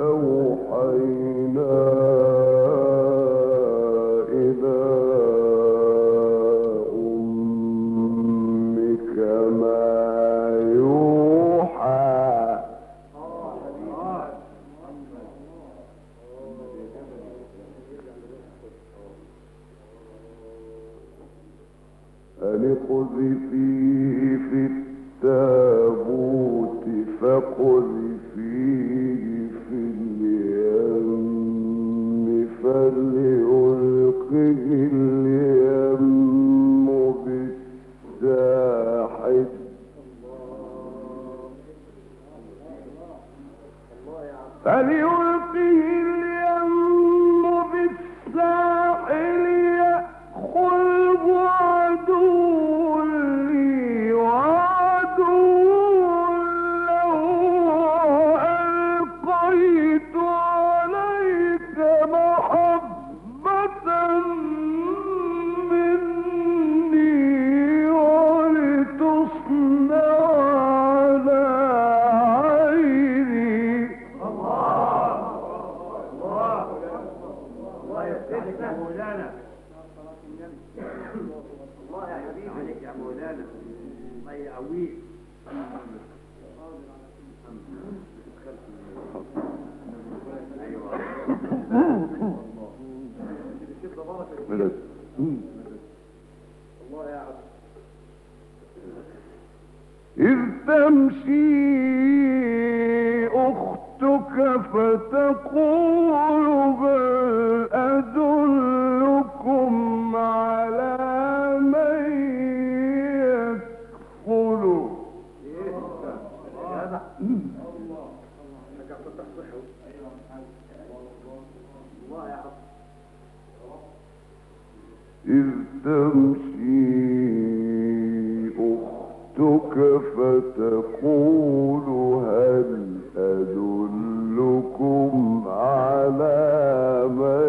أوحينا مدد الله يا عبد إذ تمشي أختك فتقول هل أدلكم على من يكفل الله يا عبد إذ تمشي أختك فتقول هل أدلكم على من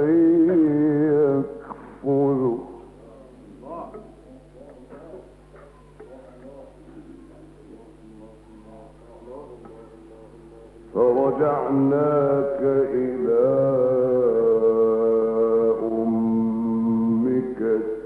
فرجعناك إلى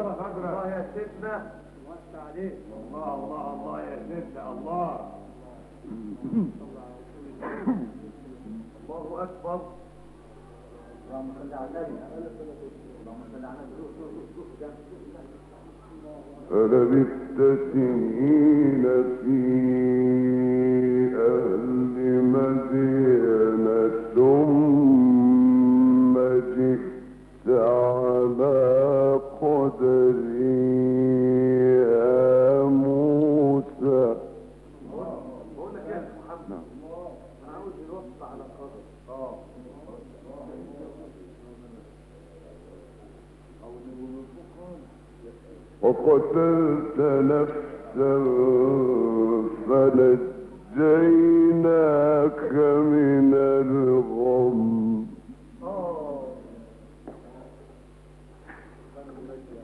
الله يا سيدنا وسع عليك الله الله الله يا سيدنا الله الله اكبر اللهم صل على النبي اللهم صل على فلبثت سنين في أهل مدين ثم جئت على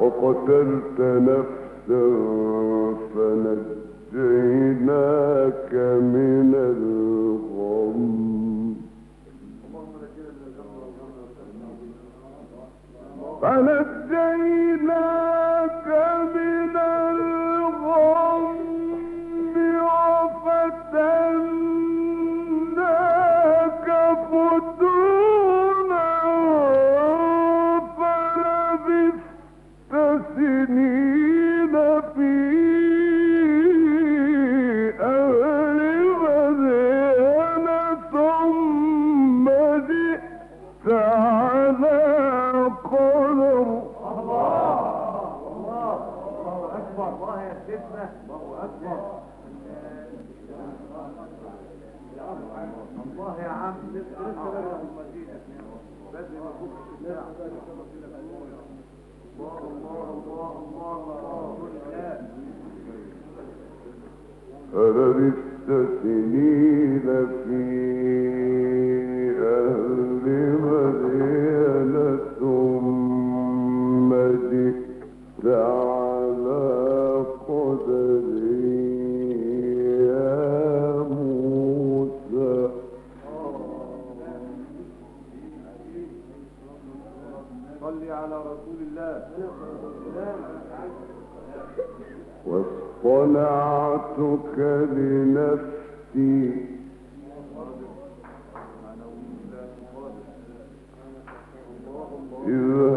وقتلت نفسا. نجيناك من فلبثت سنين فيه خلعتك لنفسي. إذا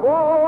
خوب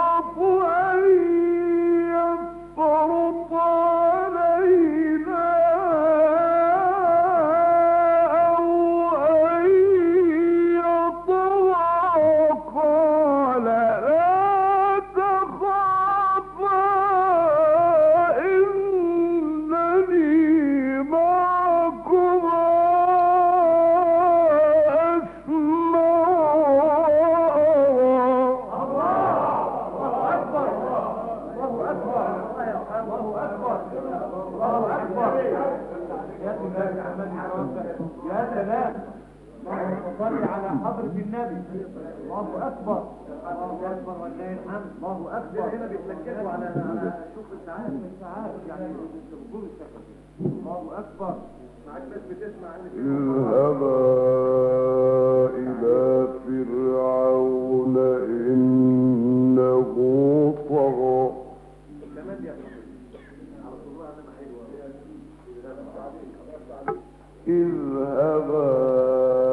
النبي. الله اكبر الله اكبر والله الحمد الله اكبر هنا بيتنكدوا على على شوف الساعات. الساعات يعني رجوع السفر الله اكبر معاك اذهبا الى فرعون انه طغى. كمان يا اذهبا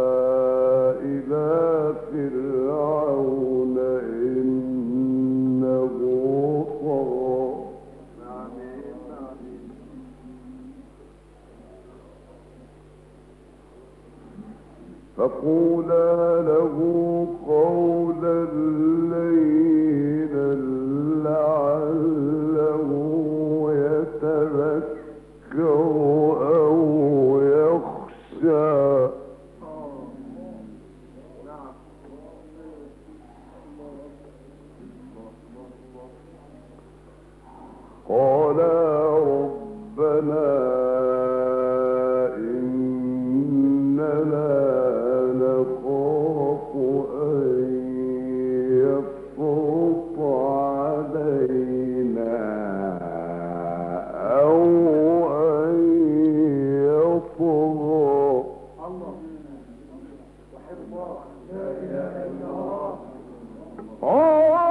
قال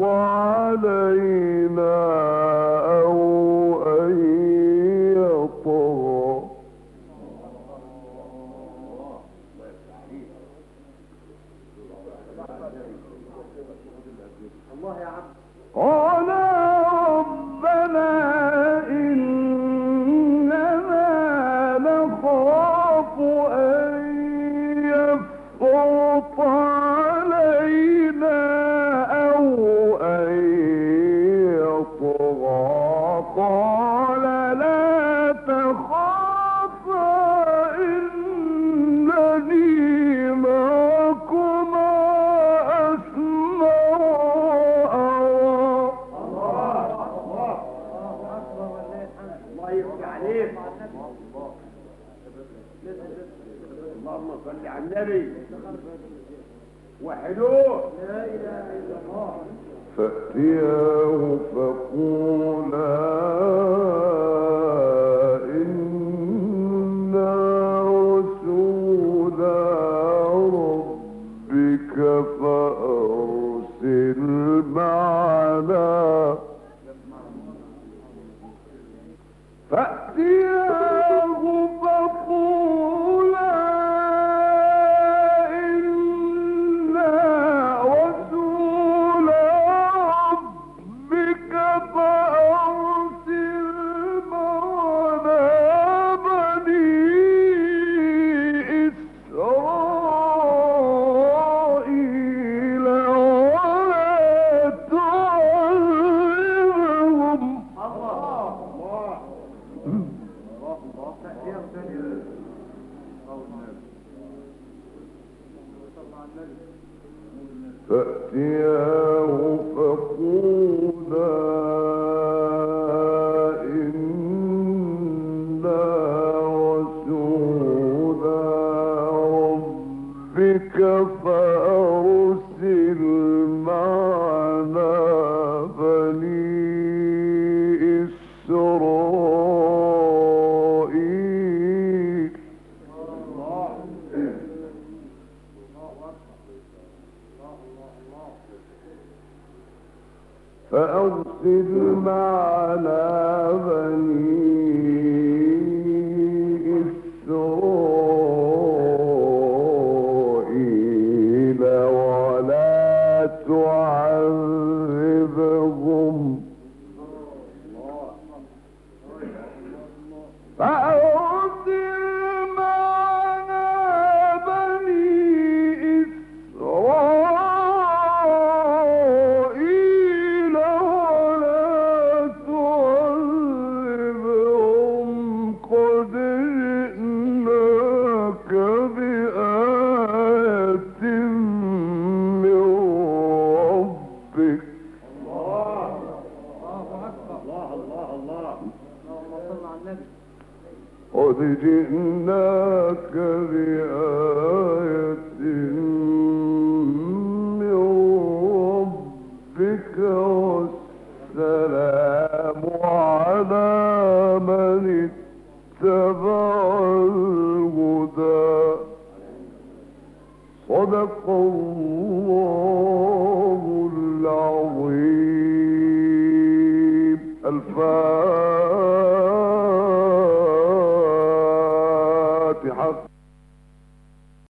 علينا فأتياه فقولا فأتياه فأرسل معنا بني